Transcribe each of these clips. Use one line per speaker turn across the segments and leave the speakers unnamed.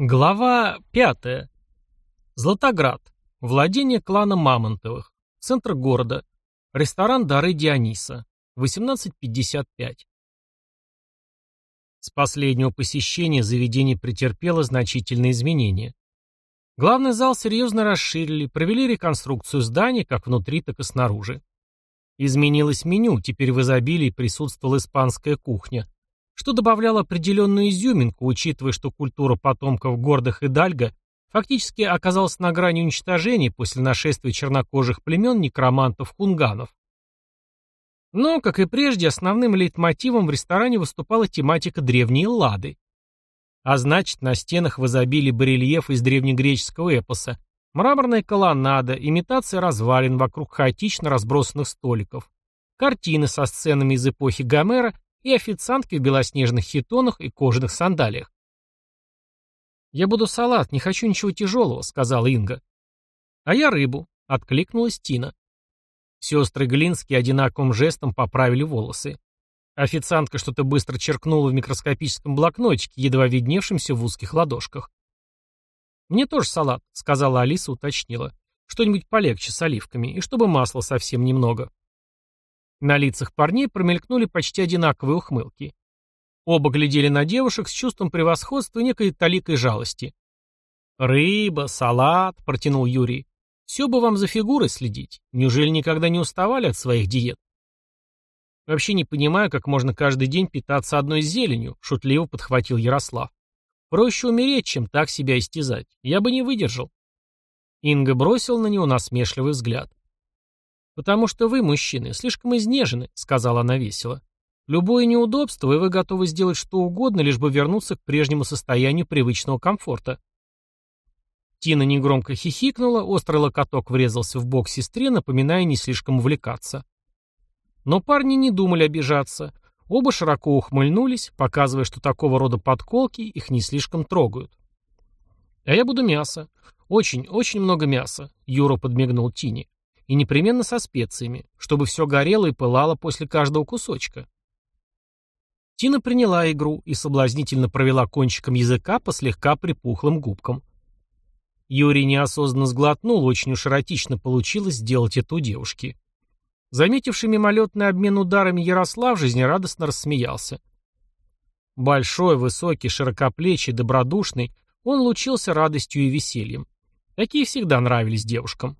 Глава 5. Златоград. Владение клана Мамонтовых. Центр города. Ресторан Дары Диониса. 18.55. С последнего посещения заведение претерпело значительные изменения. Главный зал серьезно расширили, провели реконструкцию здания как внутри, так и снаружи. Изменилось меню, теперь в изобилии присутствовала испанская кухня, что добавляло определенную изюминку, учитывая, что культура потомков гордых Идальго фактически оказалась на грани уничтожения после нашествия чернокожих племен некромантов-хунганов. Но, как и прежде, основным лейтмотивом в ресторане выступала тематика древней Лады. А значит, на стенах в изобилии барельеф из древнегреческого эпоса, мраморная колоннада, имитация развалин вокруг хаотично разбросанных столиков, картины со сценами из эпохи Гомера и официантки в белоснежных хитонах и кожаных сандалиях. «Я буду салат, не хочу ничего тяжелого», — сказала Инга. «А я рыбу», — откликнулась Тина. Сестры Глинские одинаковым жестом поправили волосы. Официантка что-то быстро черкнула в микроскопическом блокнотике, едва видневшемся в узких ладошках. «Мне тоже салат», — сказала Алиса, уточнила. «Что-нибудь полегче с оливками, и чтобы масла совсем немного». На лицах парней промелькнули почти одинаковые ухмылки. Оба глядели на девушек с чувством превосходства и некой таликой жалости. «Рыба, салат», — протянул Юрий. «Все бы вам за фигурой следить. Неужели никогда не уставали от своих диет?» «Вообще не понимаю, как можно каждый день питаться одной зеленью», — шутливо подхватил Ярослав. «Проще умереть, чем так себя истязать. Я бы не выдержал». Инга бросил на него насмешливый взгляд. «Потому что вы, мужчины, слишком изнежены», — сказала она весело. «Любое неудобство, и вы готовы сделать что угодно, лишь бы вернуться к прежнему состоянию привычного комфорта». Тина негромко хихикнула, острый локоток врезался в бок сестре, напоминая не слишком увлекаться. Но парни не думали обижаться. Оба широко ухмыльнулись, показывая, что такого рода подколки их не слишком трогают. «А я буду мясо. Очень, очень много мяса», — Юра подмигнул Тине. И непременно со специями, чтобы все горело и пылало после каждого кусочка. Тина приняла игру и соблазнительно провела кончиком языка по слегка припухлым губкам. Юрий неосознанно сглотнул, очень уж эротично получилось сделать это у девушки. Заметивший мимолетный обмен ударами Ярослав жизнерадостно рассмеялся. Большой, высокий, широкоплечий, добродушный, он лучился радостью и весельем. Такие всегда нравились девушкам.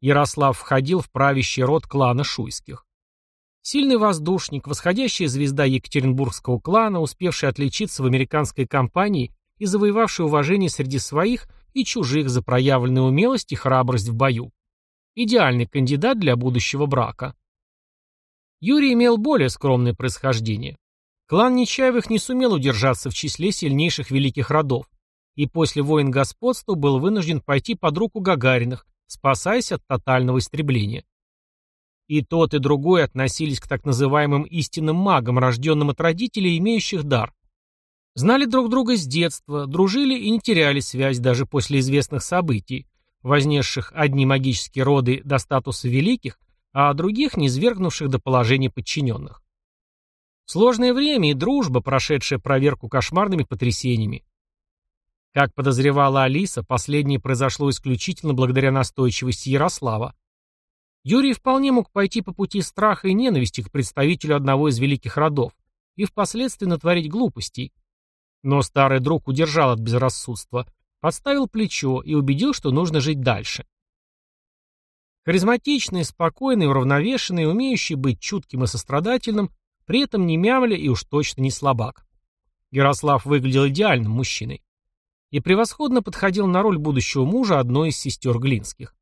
Ярослав входил в правящий род клана Шуйских. Сильный воздушник, восходящая звезда Екатеринбургского клана, успевший отличиться в американской кампании и завоевавший уважение среди своих и чужих за проявленную умелость и храбрость в бою. Идеальный кандидат для будущего брака. Юрий имел более скромное происхождение. Клан Нечаевых не сумел удержаться в числе сильнейших великих родов, и после войн господства был вынужден пойти под руку Гагариных, спасаясь от тотального истребления. И тот, и другой относились к так называемым истинным магам, рожденным от родителей, имеющих дар. Знали друг друга с детства, дружили и не теряли связь даже после известных событий, вознесших одни магические роды до статуса великих, а других низвергнувших до положения подчиненных. Сложное время и дружба, прошедшая проверку кошмарными потрясениями, как подозревала Алиса, последнее произошло исключительно благодаря настойчивости Ярослава. Юрий вполне мог пойти по пути страха и ненависти к представителю одного из великих родов и впоследствии натворить глупостей. Но старый друг удержал от безрассудства, подставил плечо и убедил, что нужно жить дальше. Харизматичный, спокойный, уравновешенный, умеющий быть чутким и сострадательным, при этом не мямля и уж точно не слабак. Ярослав выглядел идеальным мужчиной и превосходно подходил на роль будущего мужа одной из сестер Глинских.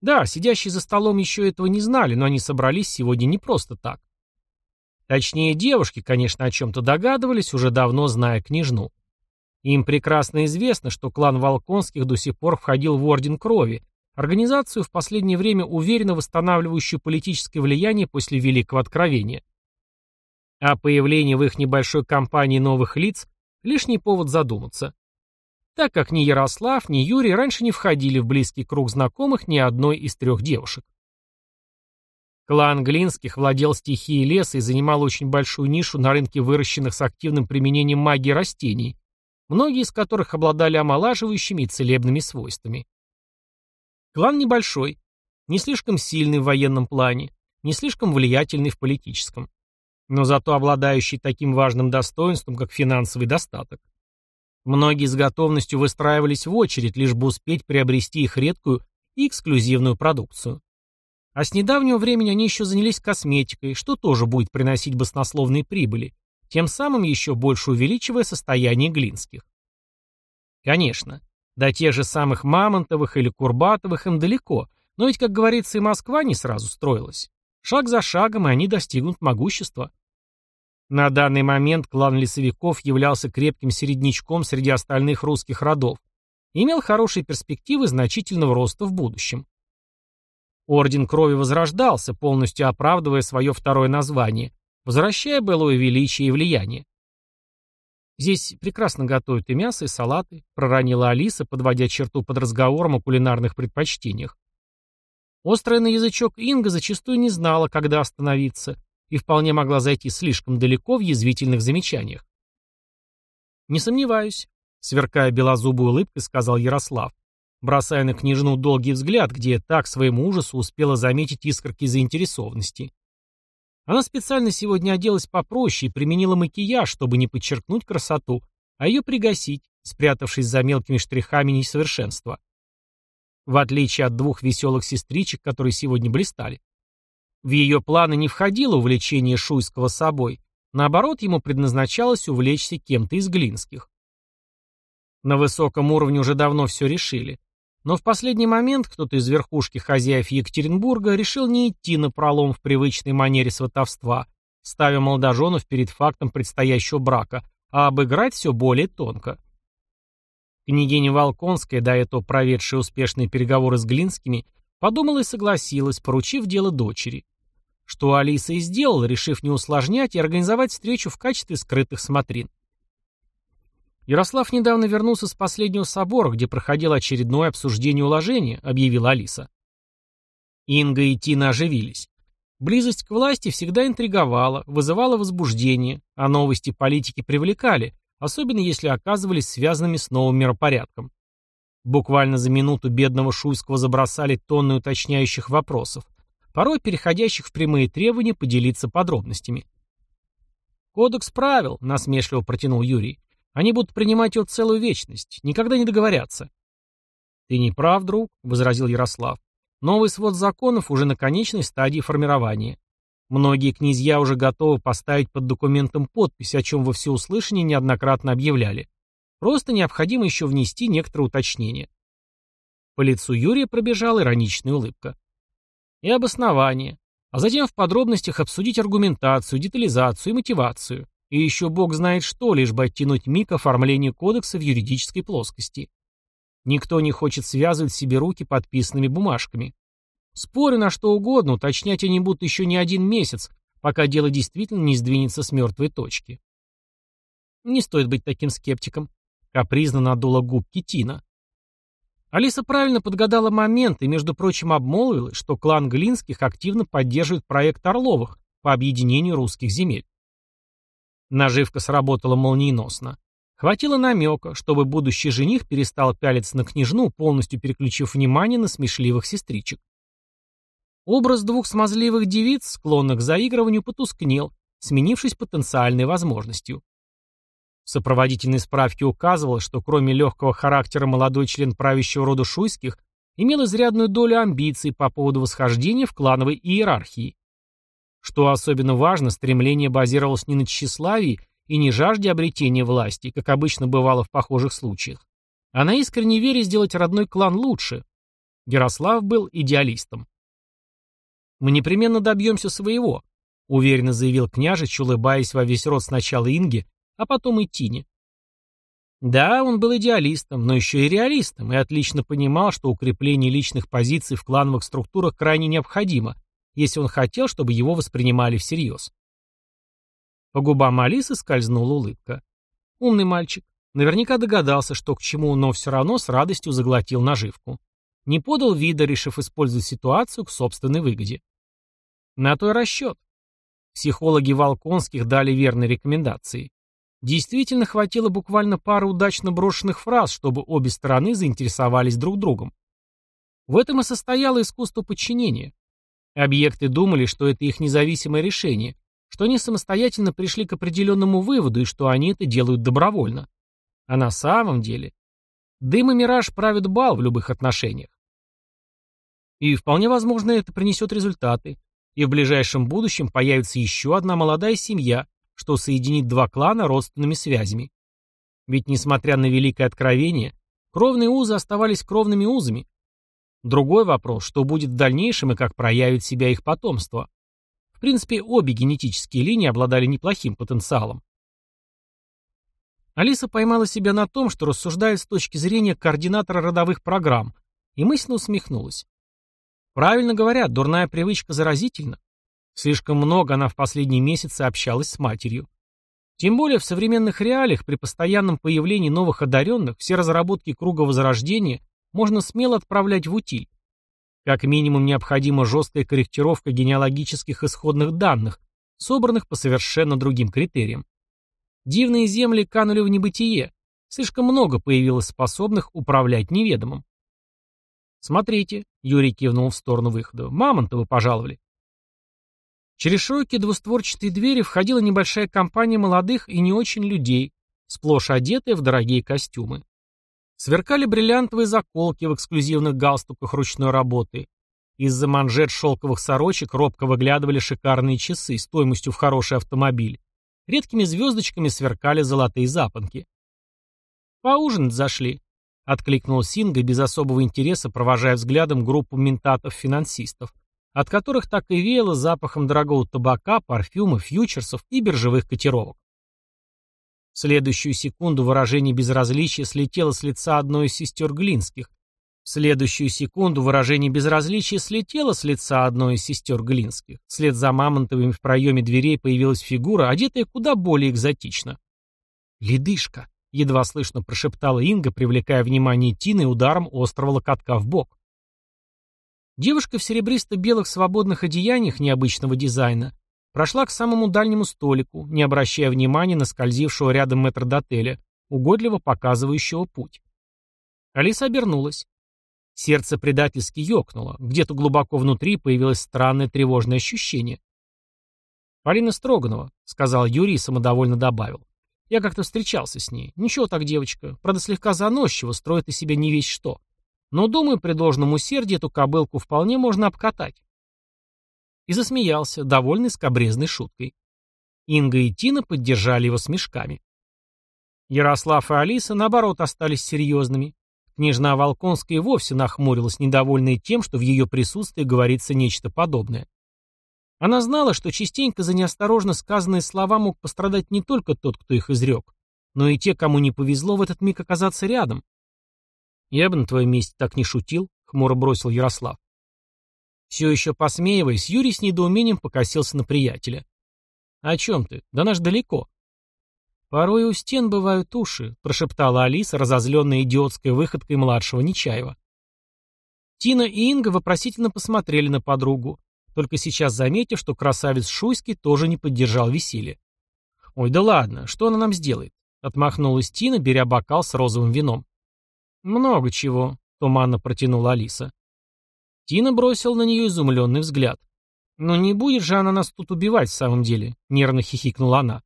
Да, сидящие за столом еще этого не знали, но они собрались сегодня не просто так. Точнее, девушки, конечно, о чем-то догадывались, уже давно зная княжну. Им прекрасно известно, что клан Волконских до сих пор входил в Орден Крови, организацию в последнее время уверенно восстанавливающую политическое влияние после Великого Откровения. А появление в их небольшой компании новых лиц – лишний повод задуматься так как ни Ярослав, ни Юрий раньше не входили в близкий круг знакомых ни одной из трех девушек. Клан Глинских владел стихией леса и занимал очень большую нишу на рынке выращенных с активным применением магии растений, многие из которых обладали омолаживающими и целебными свойствами. Клан небольшой, не слишком сильный в военном плане, не слишком влиятельный в политическом, но зато обладающий таким важным достоинством, как финансовый достаток. Многие с готовностью выстраивались в очередь, лишь бы успеть приобрести их редкую и эксклюзивную продукцию. А с недавнего времени они еще занялись косметикой, что тоже будет приносить баснословные прибыли, тем самым еще больше увеличивая состояние Глинских. Конечно, до тех же самых Мамонтовых или Курбатовых им далеко, но ведь, как говорится, и Москва не сразу строилась. Шаг за шагом, и они достигнут могущества. На данный момент клан лесовиков являлся крепким середнячком среди остальных русских родов и имел хорошие перспективы значительного роста в будущем. Орден Крови возрождался, полностью оправдывая свое второе название, возвращая былое величие и влияние. «Здесь прекрасно готовят и мясо, и салаты», — проронила Алиса, подводя черту под разговором о кулинарных предпочтениях. Острая на язычок Инга зачастую не знала, когда остановиться, и вполне могла зайти слишком далеко в язвительных замечаниях. «Не сомневаюсь», — сверкая белозубой улыбкой, сказал Ярослав, бросая на княжну долгий взгляд, где так своему ужасу успела заметить искорки заинтересованности. Она специально сегодня оделась попроще и применила макияж, чтобы не подчеркнуть красоту, а ее пригасить, спрятавшись за мелкими штрихами несовершенства. В отличие от двух веселых сестричек, которые сегодня блистали. В ее планы не входило увлечение Шуйского собой, наоборот, ему предназначалось увлечься кем-то из Глинских. На высоком уровне уже давно все решили. Но в последний момент кто-то из верхушки хозяев Екатеринбурга решил не идти на пролом в привычной манере сватовства, ставя молодоженов перед фактом предстоящего брака, а обыграть все более тонко. Княгиня Волконская, до этого проведшая успешные переговоры с Глинскими, подумала и согласилась, поручив дело дочери. Что Алиса и сделала, решив не усложнять и организовать встречу в качестве скрытых смотрин. Ярослав недавно вернулся с последнего собора, где проходило очередное обсуждение уложения, объявила Алиса. Инга и Тина оживились. Близость к власти всегда интриговала, вызывала возбуждение, а новости политики привлекали, особенно если оказывались связанными с новым миропорядком. Буквально за минуту бедного Шуйского забросали тонны уточняющих вопросов, порой переходящих в прямые требования поделиться подробностями. «Кодекс правил», — насмешливо протянул Юрий. Они будут принимать его целую вечность, никогда не договорятся. Ты не прав, друг, возразил Ярослав. Новый свод законов уже на конечной стадии формирования. Многие князья уже готовы поставить под документом подпись, о чем во всеуслышание неоднократно объявляли. Просто необходимо еще внести некоторые уточнения. По лицу Юрия пробежала ироничная улыбка. И обоснование, а затем в подробностях обсудить аргументацию, детализацию и мотивацию. И еще бог знает что, лишь бы оттянуть миг оформления кодекса в юридической плоскости. Никто не хочет связывать себе руки подписанными бумажками. Спорю на что угодно, уточнять они будут еще не один месяц, пока дело действительно не сдвинется с мертвой точки. Не стоит быть таким скептиком. Капризно надула губки Тина. Алиса правильно подгадала момент и, между прочим, обмолвилась, что клан Глинских активно поддерживает проект Орловых по объединению русских земель. Наживка сработала молниеносно. Хватило намека, чтобы будущий жених перестал пялиться на княжну, полностью переключив внимание на смешливых сестричек. Образ двух смазливых девиц, склонных к заигрыванию, потускнел, сменившись потенциальной возможностью. В сопроводительной справке указывалось, что кроме легкого характера молодой член правящего рода Шуйских имел изрядную долю амбиций по поводу восхождения в клановой иерархии. Что особенно важно, стремление базировалось не на тщеславии и не жажде обретения власти, как обычно бывало в похожих случаях, а на искренней вере сделать родной клан лучше. Ярослав был идеалистом. «Мы непременно добьемся своего», — уверенно заявил княжич, улыбаясь во весь рот сначала Инге, а потом и Тине. Да, он был идеалистом, но еще и реалистом, и отлично понимал, что укрепление личных позиций в клановых структурах крайне необходимо, если он хотел, чтобы его воспринимали всерьез. По губам Алисы скользнула улыбка. Умный мальчик. Наверняка догадался, что к чему, но все равно с радостью заглотил наживку. Не подал вида, решив использовать ситуацию к собственной выгоде. На то и расчет. Психологи Волконских дали верные рекомендации. Действительно хватило буквально пары удачно брошенных фраз, чтобы обе стороны заинтересовались друг другом. В этом и состояло искусство подчинения. Объекты думали, что это их независимое решение, что они самостоятельно пришли к определенному выводу и что они это делают добровольно. А на самом деле дым и мираж правят бал в любых отношениях. И вполне возможно это принесет результаты, и в ближайшем будущем появится еще одна молодая семья, что соединит два клана родственными связями. Ведь, несмотря на великое откровение, кровные узы оставались кровными узами. Другой вопрос, что будет в дальнейшем и как проявит себя их потомство. В принципе, обе генетические линии обладали неплохим потенциалом. Алиса поймала себя на том, что рассуждает с точки зрения координатора родовых программ, и мысленно усмехнулась. Правильно говорят, дурная привычка заразительна. Слишком много она в последние месяцы общалась с матерью. Тем более в современных реалиях при постоянном появлении новых одаренных все разработки круга возрождения можно смело отправлять в утиль. Как минимум необходима жесткая корректировка генеалогических исходных данных, собранных по совершенно другим критериям. Дивные земли канули в небытие. Слишком много появилось способных управлять неведомым. «Смотрите», — Юрий кивнул в сторону выхода, — «мамонта вы пожаловали». Через широкие двустворчатые двери входила небольшая компания молодых и не очень людей, сплошь одетые в дорогие костюмы. Сверкали бриллиантовые заколки в эксклюзивных галстуках ручной работы. Из-за манжет шелковых сорочек робко выглядывали шикарные часы стоимостью в хороший автомобиль. Редкими звездочками сверкали золотые запонки. «Поужинать зашли», — откликнул Синга без особого интереса, провожая взглядом группу ментатов-финансистов, от которых так и веяло запахом дорогого табака, парфюма, фьючерсов и биржевых котировок. В следующую секунду выражение безразличия слетело с лица одной из сестер Глинских. В следующую секунду выражение безразличия слетело с лица одной из сестер Глинских. Вслед за Мамонтовыми в проеме дверей появилась фигура, одетая куда более экзотично. «Ледышка!» едва слышно прошептала Инга, привлекая внимание Тины ударом острого локотка в бок. Девушка в серебристо-белых свободных одеяниях необычного дизайна прошла к самому дальнему столику, не обращая внимания на скользившего рядом метрдотеля, угодливо показывающего путь. Алиса обернулась. Сердце предательски ёкнуло. Где-то глубоко внутри появилось странное тревожное ощущение. «Полина Строганова», — сказал Юрий самодовольно добавил. Я как-то встречался с ней. Ничего так, девочка. Правда, слегка заносчиво, строит из себя не весь что. Но, думаю, при должном усердии эту кобылку вполне можно обкатать. И засмеялся, довольный скобрезной шуткой. Инга и Тина поддержали его смешками. Ярослав и Алиса, наоборот, остались серьезными. Княжна Волконская и вовсе нахмурилась, недовольная тем, что в ее присутствии говорится нечто подобное. Она знала, что частенько за неосторожно сказанные слова мог пострадать не только тот, кто их изрек, но и те, кому не повезло в этот миг оказаться рядом. «Я бы на твоем месте так не шутил», — хмуро бросил Ярослав. Все еще посмеиваясь, Юрий с недоумением покосился на приятеля. «О чем ты? Да наш далеко». «Порой у стен бывают уши», — прошептала Алиса, разозленная идиотской выходкой младшего Нечаева. Тина и Инга вопросительно посмотрели на подругу, только сейчас заметив, что красавец Шуйский тоже не поддержал веселье. «Ой, да ладно, что она нам сделает?» — отмахнулась Тина, беря бокал с розовым вином. «Много чего», — туманно протянула Алиса. Тина бросил на нее изумленный взгляд. «Но не будет же она нас тут убивать в самом деле», — нервно хихикнула она.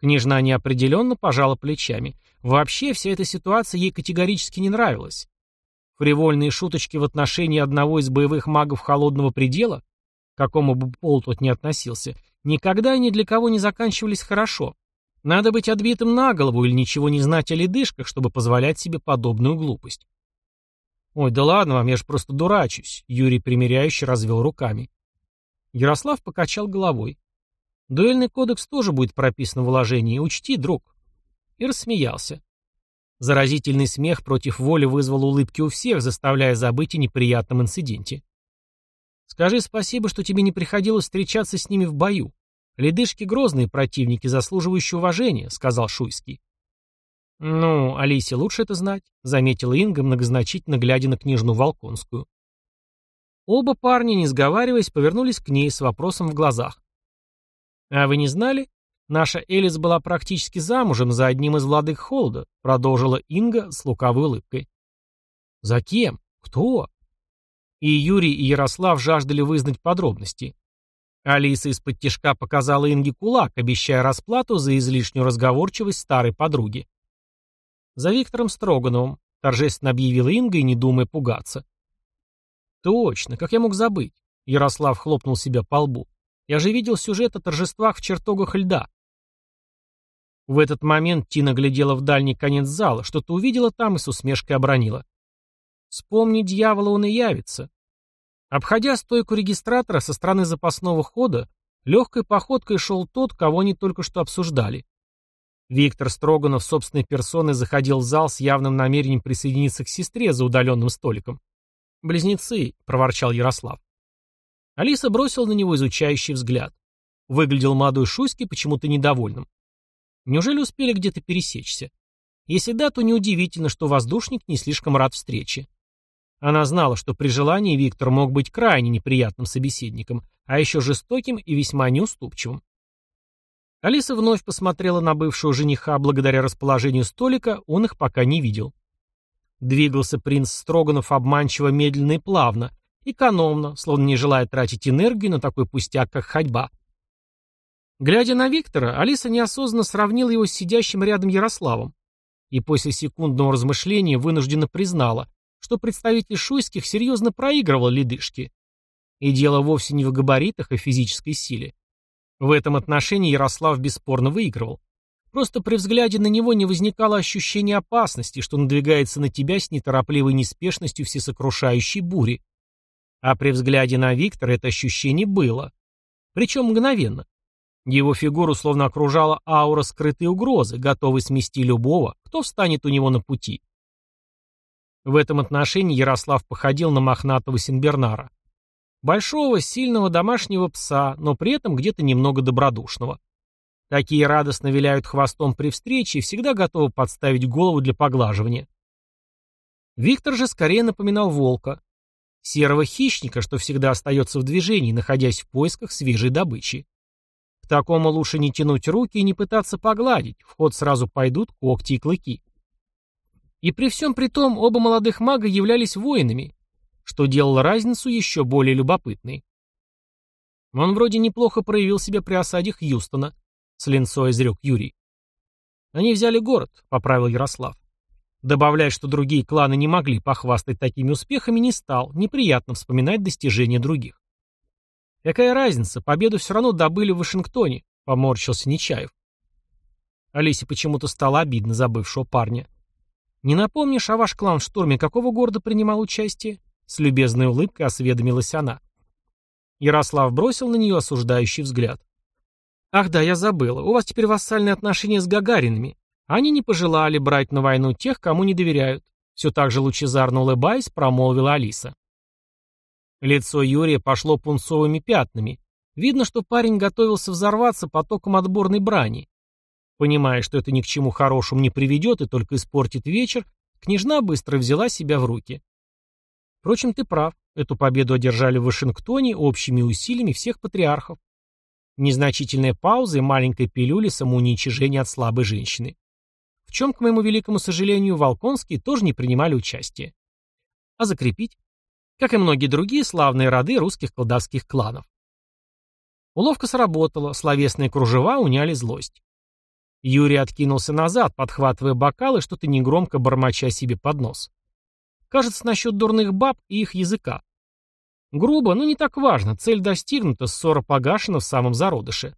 Княжна неопределенно пожала плечами. Вообще, вся эта ситуация ей категорически не нравилась. Фривольные шуточки в отношении одного из боевых магов холодного предела, к какому бы пол тот не относился, никогда ни для кого не заканчивались хорошо. Надо быть отбитым на голову или ничего не знать о ледышках, чтобы позволять себе подобную глупость. «Ой, да ладно вам, я же просто дурачусь», — Юрий примиряюще развел руками. Ярослав покачал головой. «Дуэльный кодекс тоже будет прописан в уложении, учти, друг». И рассмеялся. Заразительный смех против воли вызвал улыбки у всех, заставляя забыть о неприятном инциденте. «Скажи спасибо, что тебе не приходилось встречаться с ними в бою. Ледышки — грозные противники, заслуживающие уважения», — сказал Шуйский. «Ну, Алисе лучше это знать», — заметила Инга, многозначительно глядя на княжну Волконскую. Оба парня, не сговариваясь, повернулись к ней с вопросом в глазах. «А вы не знали? Наша Элис была практически замужем за одним из владык Холда, продолжила Инга с лукавой улыбкой. За кем? Кто? И Юрий, и Ярослав жаждали вызнать подробности. Алиса из-под тишка показала Инге кулак, обещая расплату за излишнюю разговорчивость старой подруги. «За Виктором Строгановым», — торжественно объявила Инга и не думая пугаться. «Точно, как я мог забыть?» — Ярослав хлопнул себя по лбу. «Я же видел сюжет о торжествах в чертогах льда». В этот момент Тина глядела в дальний конец зала, что-то увидела там и с усмешкой обронила. «Вспомни дьявола, он и явится». Обходя стойку регистратора со стороны запасного хода, легкой походкой шел тот, кого они только что обсуждали. Виктор Строганов собственной персоной заходил в зал с явным намерением присоединиться к сестре за удаленным столиком. «Близнецы», — проворчал Ярослав. Алиса бросила на него изучающий взгляд. Выглядел молодой Шуйский почему-то недовольным. Неужели успели где-то пересечься? Если да, то неудивительно, что воздушник не слишком рад встрече. Она знала, что при желании Виктор мог быть крайне неприятным собеседником, а еще жестоким и весьма неуступчивым. Алиса вновь посмотрела на бывшего жениха, благодаря расположению столика он их пока не видел. Двигался принц Строганов обманчиво медленно и плавно, экономно, словно не желая тратить энергию на такой пустяк, как ходьба. Глядя на Виктора, Алиса неосознанно сравнила его с сидящим рядом Ярославом и после секундного размышления вынужденно признала, что представитель шуйских серьезно проигрывал ледышки. И дело вовсе не в габаритах и физической силе. В этом отношении Ярослав бесспорно выигрывал. Просто при взгляде на него не возникало ощущения опасности, что надвигается на тебя с неторопливой неспешностью всесокрушающей бури. А при взгляде на Виктора это ощущение было. Причем мгновенно. Его фигуру словно окружала аура скрытой угрозы, готовой смести любого, кто встанет у него на пути. В этом отношении Ярослав походил на мохнатого Синбернара. Большого, сильного домашнего пса, но при этом где-то немного добродушного. Такие радостно виляют хвостом при встрече и всегда готовы подставить голову для поглаживания. Виктор же скорее напоминал волка. Серого хищника, что всегда остается в движении, находясь в поисках свежей добычи. К такому лучше не тянуть руки и не пытаться погладить, в ход сразу пойдут когти и клыки. И при всем при том оба молодых мага являлись воинами, что делало разницу еще более любопытной. Он вроде неплохо проявил себя при осаде Хьюстона, с линцой изрек Юрий. Они взяли город, поправил Ярослав. Добавляя, что другие кланы не могли похвастать такими успехами, не стал, неприятно вспоминать достижения других. Какая разница, победу все равно добыли в Вашингтоне, поморщился Нечаев. Алисе почему-то стало обидно за бывшего парня. «Не напомнишь, а ваш клан в штурме какого города принимал участие?» С любезной улыбкой осведомилась она. Ярослав бросил на нее осуждающий взгляд. «Ах да, я забыла. У вас теперь вассальные отношения с Гагаринами. Они не пожелали брать на войну тех, кому не доверяют». Все так же лучезарно улыбаясь, промолвила Алиса. Лицо Юрия пошло пунцовыми пятнами. Видно, что парень готовился взорваться потоком отборной брани. Понимая, что это ни к чему хорошему не приведет и только испортит вечер, княжна быстро взяла себя в руки. Впрочем, ты прав. Эту победу одержали в Вашингтоне общими усилиями всех патриархов. Незначительная пауза и маленькая пилюля самоуничижения от слабой женщины. В чем, к моему великому сожалению, Волконские тоже не принимали участие. А закрепить? Как и многие другие славные роды русских колдовских кланов. Уловка сработала, словесные кружева уняли злость. Юрий откинулся назад, подхватывая бокал и что-то негромко бормоча себе под нос. Кажется, насчет дурных баб и их языка. Грубо, но не так важно, цель достигнута, ссора погашена в самом зародыше.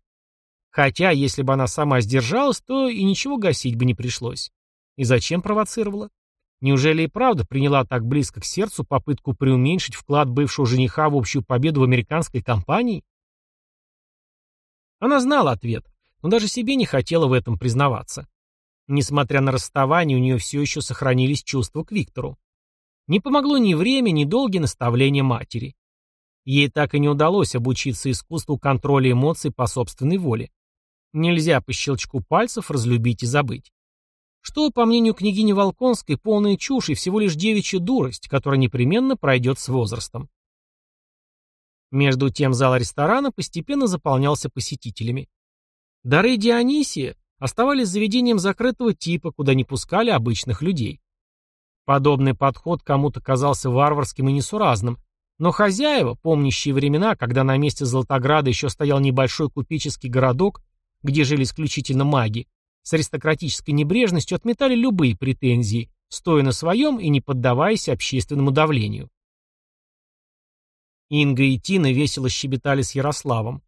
Хотя, если бы она сама сдержалась, то и ничего гасить бы не пришлось. И зачем провоцировала? Неужели и правда приняла так близко к сердцу попытку преуменьшить вклад бывшего жениха в общую победу в американской кампании? Она знала ответ, но даже себе не хотела в этом признаваться. Несмотря на расставание, у нее все еще сохранились чувства к Виктору. Не помогло ни время, ни долгие наставления матери. Ей так и не удалось обучиться искусству контроля эмоций по собственной воле. Нельзя по щелчку пальцев разлюбить и забыть. Что, по мнению княгини Волконской, полная чушь и всего лишь девичья дурость, которая непременно пройдет с возрастом. Между тем зал ресторана постепенно заполнялся посетителями. Дары Дионисия оставались заведением закрытого типа, куда не пускали обычных людей. Подобный подход кому-то казался варварским и несуразным, но хозяева, помнящие времена, когда на месте Золотограда еще стоял небольшой купеческий городок, где жили исключительно маги, с аристократической небрежностью отметали любые претензии, стоя на своем и не поддаваясь общественному давлению. Инга и Тина весело щебетали с Ярославом.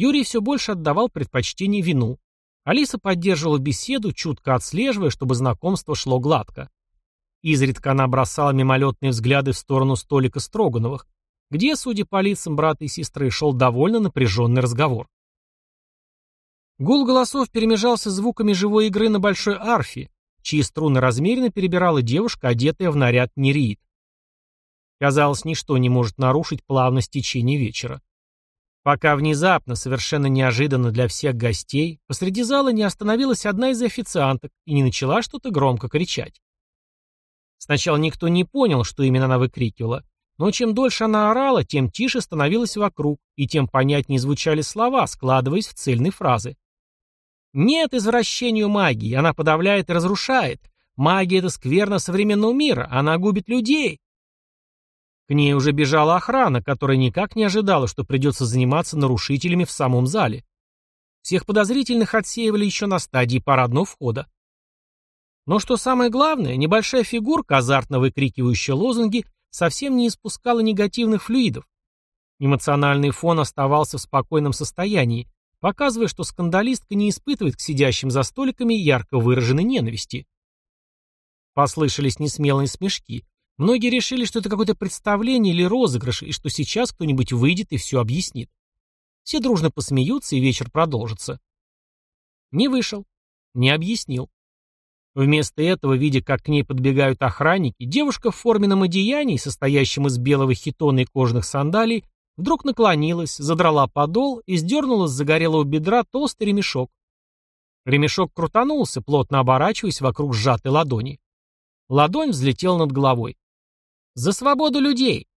Юрий все больше отдавал предпочтение вину. Алиса поддерживала беседу, чутко отслеживая, чтобы знакомство шло гладко. Изредка она бросала мимолетные взгляды в сторону столика Строгановых, где, судя по лицам брата и сестры, шел довольно напряженный разговор. Гул голосов перемежался звуками живой игры на большой арфе, чьи струны размеренно перебирала девушка, одетая в наряд нереид. Казалось, ничто не может нарушить плавность течения вечера. Пока внезапно, совершенно неожиданно для всех гостей, посреди зала не остановилась одна из официанток и не начала что-то громко кричать. Сначала никто не понял, что именно она выкрикивала, но чем дольше она орала, тем тише становилась вокруг, и тем понятнее звучали слова, складываясь в цельные фразы. Нет извращению магии, она подавляет и разрушает. Магия — это скверно современного мира, она губит людей. К ней уже бежала охрана, которая никак не ожидала, что придется заниматься нарушителями в самом зале. Всех подозрительных отсеивали еще на стадии парадного входа. Но что самое главное, небольшая фигурка, азартно выкрикивающая лозунги, совсем не испускала негативных флюидов. Эмоциональный фон оставался в спокойном состоянии, показывая, что скандалистка не испытывает к сидящим за столиками ярко выраженной ненависти. Послышались несмелые смешки. Многие решили, что это какое-то представление или розыгрыш, и что сейчас кто-нибудь выйдет и все объяснит. Все дружно посмеются, и вечер продолжится. Не вышел. Не объяснил. Вместо этого, видя, как к ней подбегают охранники, девушка в форменном одеянии, состоящем из белого хитона и кожаных сандалий, вдруг наклонилась, задрала подол и сдернула с загорелого бедра толстый ремешок. Ремешок крутанулся, плотно оборачиваясь вокруг сжатой ладони. Ладонь взлетела над головой. «За свободу людей!»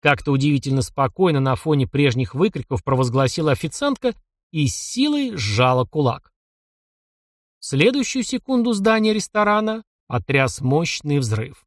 Как-то удивительно спокойно на фоне прежних выкриков провозгласила официантка и с силой сжала кулак. В следующую секунду здание ресторана потряс мощный взрыв.